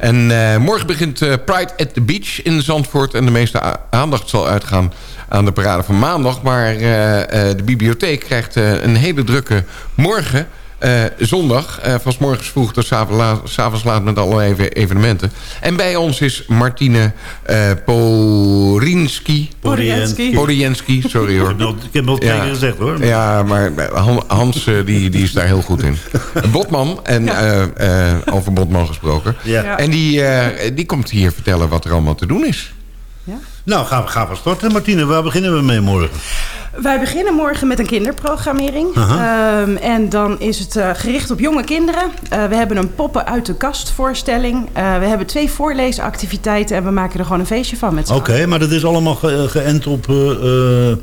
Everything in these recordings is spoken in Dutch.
En uh, morgen begint uh, Pride at the Beach in Zandvoort. En de meeste aandacht zal uitgaan aan de parade van maandag. Maar uh, de bibliotheek krijgt een hele drukke morgen... Uh, zondag, uh, van s morgens vroeg tot s'avonds laat met allerlei evenementen. En bij ons is Martine uh, Porinski. Porienski. Porienski, sorry hoor. ik heb wel tegen ja, gezegd hoor. Ja, maar Hans die, die is daar heel goed in. Botman, en ja. over Botman gesproken. Ja. En die, die komt hier vertellen wat er allemaal te doen is. Ja? Nou, gaan we, gaan we starten, Martine. Waar beginnen we mee morgen? Wij beginnen morgen met een kinderprogrammering. Um, en dan is het uh, gericht op jonge kinderen. Uh, we hebben een poppen uit de kast voorstelling. Uh, we hebben twee voorleesactiviteiten en we maken er gewoon een feestje van met z'n Oké, okay, maar dat is allemaal ge geënt op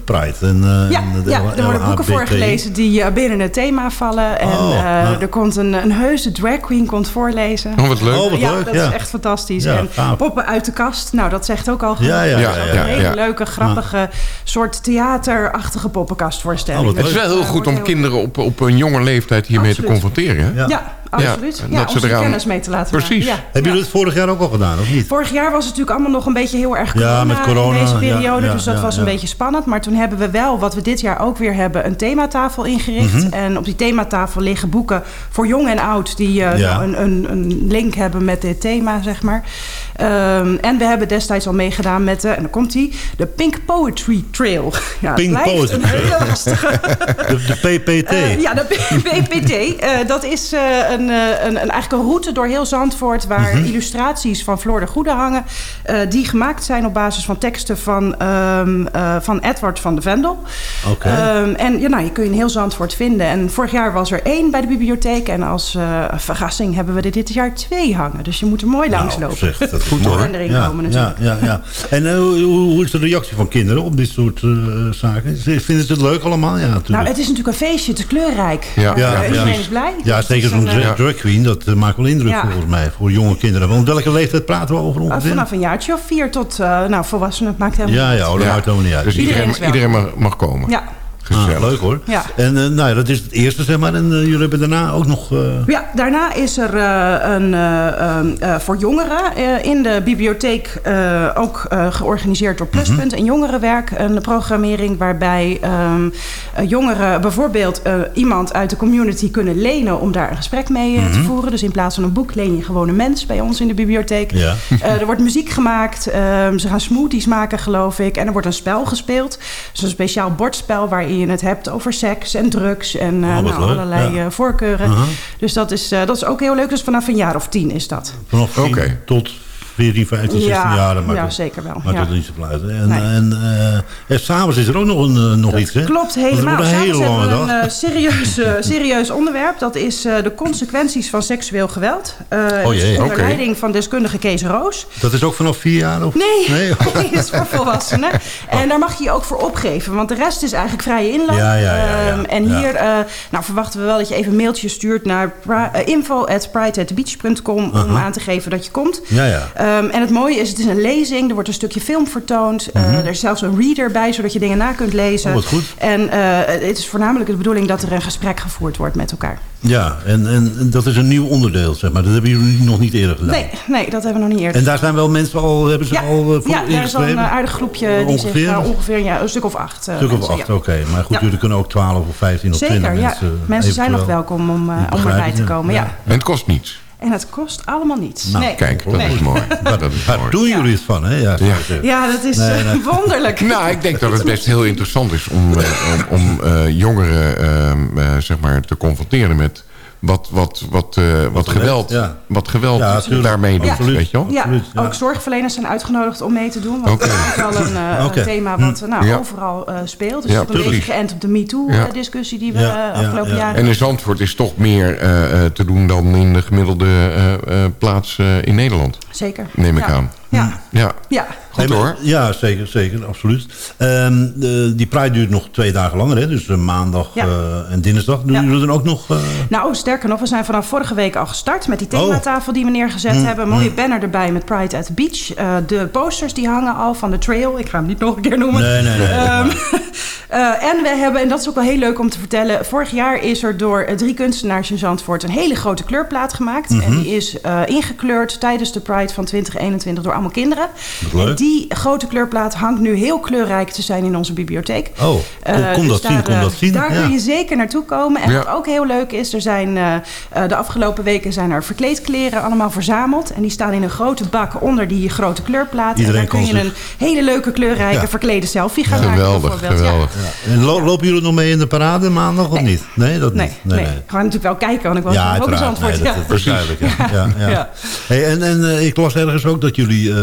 Pride. En, ja, en de, ja, er worden boeken voorgelezen die binnen het thema vallen. En oh, nou. er komt een, een heuse drag queen komt voorlezen. Oh, wat leuk. Oh, wat ja, leuk. dat is echt fantastisch. en poppen uit de kast, nou dat zegt ook al genoeg. Ja, ja, ja, ja, Een hele leuke, grappige soort theater achtige poppenkastvoorstelling. Oh, het is wel heel goed om kinderen op, op een jonge leeftijd hiermee te confronteren. Ja. ja. Absoluut. Ja, om ze kennis mee te laten Precies. maken. Hebben jullie het vorig jaar ook al gedaan, of niet? Vorig jaar was het natuurlijk allemaal nog een beetje heel erg corona, ja, met corona in deze periode. dus dat was een beetje spannend. Maar toen hebben we wel, wat we dit jaar ook weer hebben, een thematafel ingericht. Mm -hmm. En op die thematafel liggen boeken voor jong en oud... die uh, nou, een, een, een, link hebben met dit thema, zeg maar. Um, en we hebben destijds al meegedaan met, uh, en dan komt die, de Pink Poetry Trail. Ja, Pink Poetry lastige. de, de, PPT. Uh, ja, de PPT. Uh, dat is een, een, een, eigenlijk een route door heel Zandvoort... waar mm -hmm. illustraties van Floor de Goede hangen... die gemaakt zijn op basis van teksten van, um, van Edward van de Vendel. Oké. Okay. Um, en ja, nou, je kun je in heel Zandvoort vinden. En vorig jaar was er één bij de bibliotheek... en als verrassing hebben we er dit jaar twee hangen. Dus je moet er mooi langs nou, lopen. Zeg, dat goed hoor. erin ja, komen ja, ja, ja. En uh, hoe, hoe, is de reactie van kinderen op dit soort uh, zaken? Vinden ze het leuk allemaal? Ja, natuurlijk. Nou, het is natuurlijk een feestje. Het is kleurrijk. Ja, ja, ja iedereen is blij. Ja, zeker zo'n drag queen. Dat maakt wel indruk volgens mij. Voor jonge kinderen. Want welke leeftijd praten we over ongeveer? vanaf een jaartje of vier tot nou, volwassenen. Het maakt helemaal ja, ja, oh, dat maakt helemaal niet uit. Dus iedereen, iedereen, iedereen mag, mag komen? Ja. Ah, leuk hoor. Ja. En uh, nou ja, dat is het eerste, zeg maar. En uh, jullie hebben daarna ook nog... Uh... Ja, daarna is er een, voor jongeren in de bibliotheek ook georganiseerd door Pluspunt mm -hmm. en Jongerenwerk. Een programmering waarbij um, jongeren bijvoorbeeld iemand uit de community kunnen lenen om daar een gesprek mee mm -hmm. te voeren. Dus in plaats van een boek leen je gewoon een mens bij ons in de bibliotheek. Ja. er wordt muziek gemaakt. ze gaan smoothies maken, geloof ik. En er wordt een spel gespeeld. Dus een speciaal bordspel waarin je het hebt over seks en drugs en uh, oh, nou, allerlei ja. uh, voorkeuren. Uh -huh. Dus dat is, uh, dat is ook heel leuk. Dus vanaf een jaar of tien is dat. Vanaf tien okay. tot 14, 15, 16 ja, jaar. Maar ja, dat, zeker wel. Maar ja. dat niet zo fluiten. En, nee. en, s'avonds is er ook nog, een, nog dat iets, hè? Klopt, helemaal. een hele lange dag. een serieus, serieus onderwerp. Dat is de consequenties van seksueel geweld. oh jee, Onder okay. leiding van deskundige Kees Roos. Dat is ook vanaf vier jaar? Of? Nee, nee? dat is voor volwassenen. Oh. En daar mag je je ook voor opgeven. Want de rest is eigenlijk vrije inloop. Ja, ja, ja, um, en hier uh, nou, verwachten we wel dat je even een mailtje stuurt naar uh, info at prideatthebeach.com uh -huh. om aan te geven dat je komt. Ja, ja. Um, en het mooie is, het is een lezing. Er wordt een stukje film vertoond. -huh. er is zelfs een reader bij, zodat je dingen na kunt lezen. Oh, wat goed. En het is voornamelijk de bedoeling dat er een gesprek gevoerd wordt met elkaar. Ja, en, en dat is een nieuw onderdeel, zeg maar. Dat hebben jullie nog niet eerder gedaan. Nee, nee dat hebben we nog niet eerder En daar zijn wel mensen al, hebben ze ja, al uh, voor Ja, er is al een aardig groepje die ongeveer? zich ongeveer ja, een stuk of acht. Een stuk of acht, ja. oké. Okay. Maar goed, ja. jullie kunnen ook 12 of 15 of 20 Zeker, mensen... ja. Mensen zijn nog welkom om, om erbij te komen, ja. En het kost niets. En het kost allemaal niets. Nou, nee. kijk, dat nee. is mooi. Daar dat doen jullie het van, hè? Ja, ja. ja dat is nee, nee. wonderlijk. Nou, ik denk dat het best heel interessant is om, uh, om, om uh, jongeren uh, zeg maar te confronteren met wat, wat, wat, uh, wat geweld, ja. wat geweld ja, daarmee doet. Ja. Weet je wel? Ja, Absoluut, ja. ook zorgverleners zijn uitgenodigd om mee te doen. Want okay. dat is wel een, uh, okay. thema wat nou, overal uh, speelt. Dus ja, een beetje geënt op de MeToo-discussie die we afgelopen jaren... En in Zandvoort is toch meer te doen dan in de gemiddelde plaats in Nederland. Zeker. Neem ik aan. Ja. ja. ja. Goed hoor. Ja, zeker, zeker, absoluut. Ehm, de, die Pride duurt nog twee dagen langer, hè? dus eh, maandag Ja. eh, en dinsdag. Doen Ja. jullie dan ook nog... eh, Nou, sterker nog, we zijn vanaf vorige week al gestart met die Oh. thematafel die we neergezet Mm, hebben. Een mooie banner erbij met Pride at the Beach. Eh, de posters die hangen al van de trail. Ik ga hem niet nog een keer noemen. Nee, nee, nee. Ehm, eh, en we hebben, en dat is ook wel heel leuk om te vertellen... vorig jaar is er door drie kunstenaars in Zandvoort... een hele grote kleurplaat gemaakt. Mhm. En die is eh, ingekleurd tijdens de Pride van 2021 door allemaal kinderen. Wat leuk. En die grote kleurplaat hangt nu heel kleurrijk te zijn in onze bibliotheek. Oh, kom, Eh, kom dus dat zien, daar, kom eh, dat zien. Daar ja. kun je zeker naartoe komen. En Ja. wat ook heel leuk is, er zijn eh, eh, de afgelopen weken zijn er verkleedkleren allemaal verzameld. En die staan in een grote bak onder die grote kleurplaat. Iedereen en daar kun kan je zich- een hele leuke kleurrijke Ja. verklede selfie gaan maken. Geweldig, geweldig. Ja. En lo- lopen jullie nog mee in de parade maandag of Nee. niet? Nee, dat Nee, niet. nee, Ik ga natuurlijk wel kijken, want ik was Ja, ook eens antwoord. Nee, dat, ja. dat is duidelijk. Ja. Ja, ja. Ja. Hey, en en eh, ik las ergens ook dat jullie eh,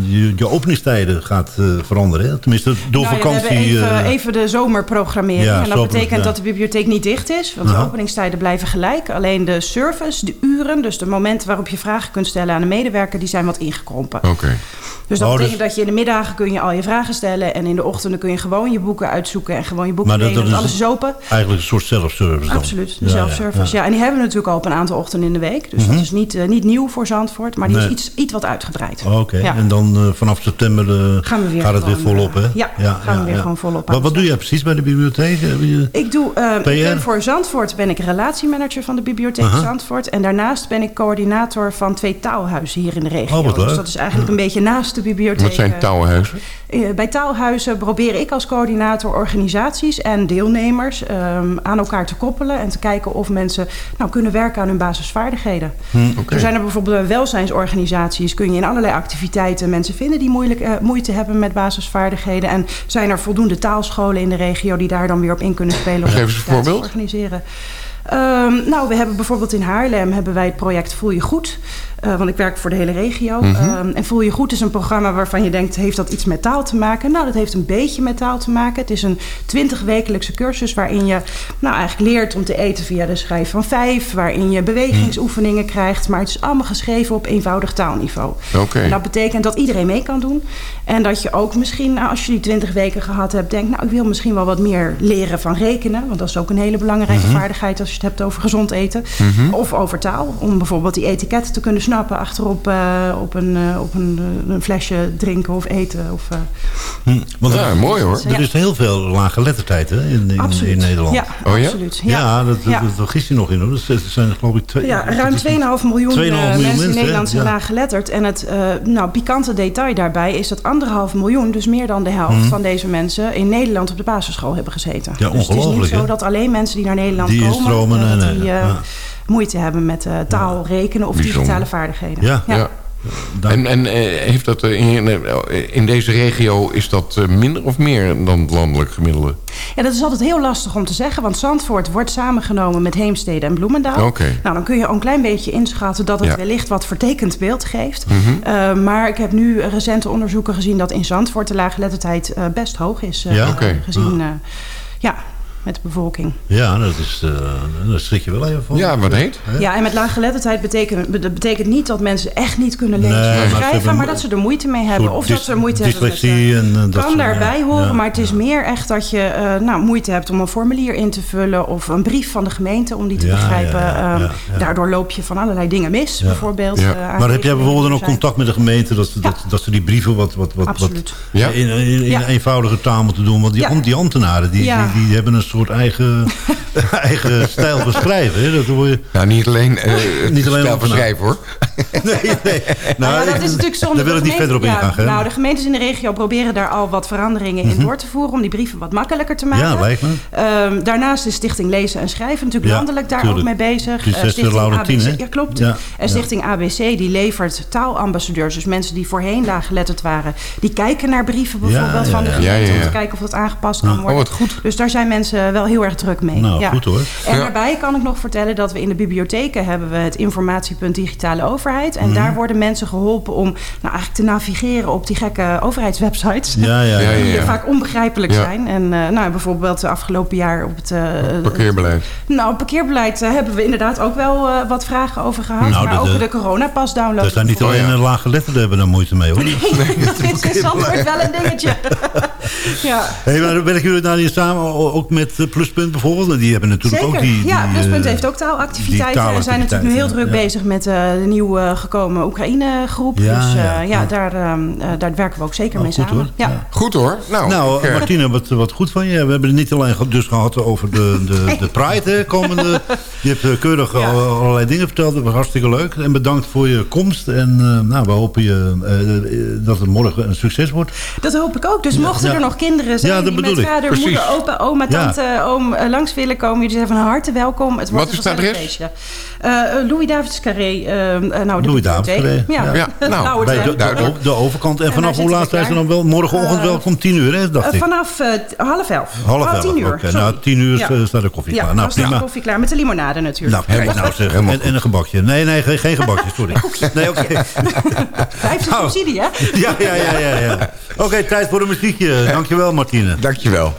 je, je openingstijden gaat eh, veranderen. Hè? Tenminste, door Nou ja, vakantie... we hebben even, eh, even de zomerprogrammering. Ja, en dat zomer, betekent ja. dat de bibliotheek niet dicht is. Want Aha. de openingstijden blijven gelijk. Alleen de service, de uren, dus de momenten waarop je vragen kunt stellen aan de medewerker... die zijn wat ingekrompen. Oké. Dus dat Oh, dus- betekent dat je in de middagen kun je al je vragen stellen... en in de ochtenden kun je gewoon je boeken uitzoeken... en gewoon je boeken Maar dat- dat alles is open. Eigenlijk een soort self-service dan. Absoluut, de Ja, ja, self-service. Ja, en die hebben we natuurlijk al op een aantal ochtenden in de week. Dus dat is niet, niet nieuw voor Zandvoort, maar die Nee. is iets, iets wat uitgebreid. Oh, Oké, Ja. en dan eh, vanaf september eh, Gaan we weer gaat het weer volop, hè? ja, gaan we weer gewoon volop aan Wat, doe jij precies bij de bibliotheek? Heb je- Ik doe eh, ik PR? ben voor Zandvoort ben ik relatiemanager van de bibliotheek. Zandvoort. En daarnaast ben ik coördinator van twee taalhuizen hier in de regio. Oh, wat leuk. Dus dat is eigenlijk een beetje naast de bibliotheek. Wat zijn? Eh, Bij taalhuizen probeer ik als coördinator organisaties en deelnemers ehm, aan elkaar te koppelen en te kijken of mensen nou, kunnen werken aan hun basisvaardigheden. Oké. Er zijn er bijvoorbeeld welzijnsorganisaties, kun je in allerlei activiteiten mensen vinden die moeilijk, eh, moeite hebben met basisvaardigheden. En zijn er voldoende taalscholen in de regio die daar dan weer op in kunnen spelen. om Geef eens een voorbeeld. organiseren. Ehm, nou, we hebben bijvoorbeeld in Haarlem hebben wij het project Voel je goed. Eh, want ik werk voor de hele regio. Mhm. Ehm, en Voel je goed is een programma waarvan je denkt... heeft dat iets met taal te maken? Nou, dat heeft een beetje met taal te maken. Het is een 20-wekelijkse cursus waarin je nou, eigenlijk leert om te eten via de schrijf van vijf. Waarin je bewegingsoefeningen krijgt. Maar het is allemaal geschreven op eenvoudig taalniveau. Oké. En dat betekent dat iedereen mee kan doen. En dat je ook misschien, nou, als je die 20 weken gehad hebt... denkt, nou, ik wil misschien wel wat meer leren van rekenen. Want dat is ook een hele belangrijke vaardigheid... als je het hebt over gezond eten. Of over taal. Om bijvoorbeeld die etiketten te kunnen snappen... achterop eh, op, een, eh, op een, eh, een flesje drinken of eten. Of, eh, Hm, Want Ja, er, mooi hoor. er is heel veel lage lettertijd hè, in, in, absoluut. in Nederland. Ja, Oh ja? absoluut. Ja, dat, dat, Ja. dat vergis je nog in. Hoor. Dat zijn- geloof ik twee... Ja, ruim 2,5 miljoen, 2,5 miljoen mensen mensen, in? Nederland zijn Ja. laag geletterd. En het eh, nou, pikante detail daarbij is dat anderhalf miljoen, dus meer dan de helft van deze mensen, in Nederland op de basisschool hebben gezeten. Mhm. Ja, dus het is ongelooflijk, niet zo dat alleen mensen die naar Nederland Die komen, dat die eh, ja. moeite hebben met eh, taal, rekenen of Bijzonder. digitale vaardigheden. Ja. Ja. En, en eh, heeft dat in, in deze regio is dat eh, minder of meer dan het landelijk gemiddelde? Ja, dat is altijd heel lastig om te zeggen, want Zandvoort wordt samengenomen met Heemstede en Bloemendaal. Oké. Nou, dan kun je al een klein beetje inschatten dat het Ja. Mhm. wellicht wat vertekend beeld geeft. Eh, maar ik heb nu recente onderzoeken gezien dat in Zandvoort de laaggeletterdheid eh best hoog is. eh, Ja? Oké. Gezien, eh, ja, met de bevolking. Ja, dat is, eh daar schrik je wel even van. Ja, wat heet? Ja, en met laaggeletterdheid betekent, dat betekent niet dat mensen echt niet kunnen lezen Nee, maar en schrijven, maar dat ze er moeite mee hebben. Of dat ze moeite hebben met... eh, dyslexie en, eh, dat kan daarbij ja, horen, ja, maar het is ja. meer echt dat je eh, nou, moeite hebt om een formulier in te vullen of een brief van de gemeente om die te Ja, begrijpen. ja, ja, Ehm, ja, ja. Daardoor loop je van allerlei dingen mis, Ja. bijvoorbeeld. Ja. Maar heb jij bijvoorbeeld dan ook contact met de gemeente... dat, dat, dat ze die brieven wat, wat, wat, wat Absoluut. Ja? in, in, in Ja. eenvoudige taal moeten doen? Want die, die ambtenaren die, Ja. die, die hebben een soort eigen, eigen stijl van schrijven. Hè? Dat hoor je... Ja, niet alleen, eh het Niet alleen stijl op- van schrijven hoor. Nee, nee. Nou, ja, ik- dat is natuurlijk zonde. Daar wil De ik niet gemeente- verder op ingaan. hè? Nou, de gemeentes in de regio proberen daar al wat veranderingen in door te voeren... om die brieven wat makkelijker te maken. Mhm. ja, lijkt me. Ehm, daarnaast is Stichting Lezen en Schrijven natuurlijk Ja, landelijk daar tuurlijk. ook mee bezig. Eh, Stichting Laurentien, ABC hè? Ja, klopt. Ja, En ja. Stichting ABC die levert taalambassadeurs. Dus mensen die voorheen laaggeletterd waren. Die kijken naar brieven bijvoorbeeld Ja, ja, van de gemeente... Ja, ja, ja. om te kijken of dat aangepast kan Oh, worden. wat goed. Dus daar zijn mensen wel heel erg druk mee. Nou, Nou, goed hoor. En Ja. daarbij kan ik nog vertellen dat we in de bibliotheken hebben we het informatiepunt digitale overheid. Mhm. En daar worden mensen geholpen om nou, eigenlijk te navigeren op die gekke overheidswebsites. Ja, ja, ja. Ja, ja, Die ja. vaak onbegrijpelijk Ja. zijn. En eh, nou, bijvoorbeeld de afgelopen jaar op het... eh, Parkeerbeleid. nou, parkeerbeleid eh, hebben we inderdaad ook wel eh, wat vragen over gehad. Nou, maar de- ook de- de coronapas download. Er zijn niet alleen ja. een lage letterden hebben daar moeite mee hoor. Nee, dat is in Zandvoort wel een dingetje. ja. Hey, maar werken jullie daar hier samen ook met Pluspunt bijvoorbeeld? Die hebben natuurlijk Zeker. ook die... ja, die, Pluspunt eh, heeft ook taalactiviteiten. We zijn natuurlijk nu heel druk bezig met eh, de nieuw eh, gekomen Oekraïne-groep. Ja, dus eh, ja, ja, ja. Daar, ehm, eh, daar werken we ook zeker Oh, mee goed, samen. hoor. Ja. Goed hoor. Nou, Nou, ik, Martine, wat, wat goed van je. We hebben het niet alleen dus gehad over de, de, de Pride hè, komende. Je hebt keurig allerlei dingen verteld. Dat was hartstikke leuk. En bedankt voor je komst. En eh, nou, we hopen je, eh, dat het morgen een succes wordt. Dat hoop ik ook. Dus mochten ja. er nog kinderen zijn Ja, dat die met vader, moeder, opa, oma, Ja. tante, oom langs willen komen. Jullie zijn van harte welkom. Het wordt Wat is een het adres? feestje. Eh, eh, Louis Davids Carré. eh, nou, de Louis Davids. Carré, Ja, ja. Nou, Nou, Bij de, de, duidelijk. de overkant. En En vanaf hoe laat zijn ze dan wel? Morgenochtend Eh, welkom. Tien uur, hè, dacht ik. vanaf eh, half elf. Half elf. tien uur. Oké, sorry. nou, tien uur Ja. staat de koffie Ja, klaar. dan Nou, staat de prima. koffie klaar. Met de limonade natuurlijk. Nou, kijk nou zeg. Helemaal En, en een gebakje. Nee, nee, geen, geen gebakje, sorry. Nee, oké. Vijfde Nou. subsidie, hè? Ja, ja, ja, ja. ja. Oké, tijd voor een muziekje. Dankjewel, Martine. Dankjewel.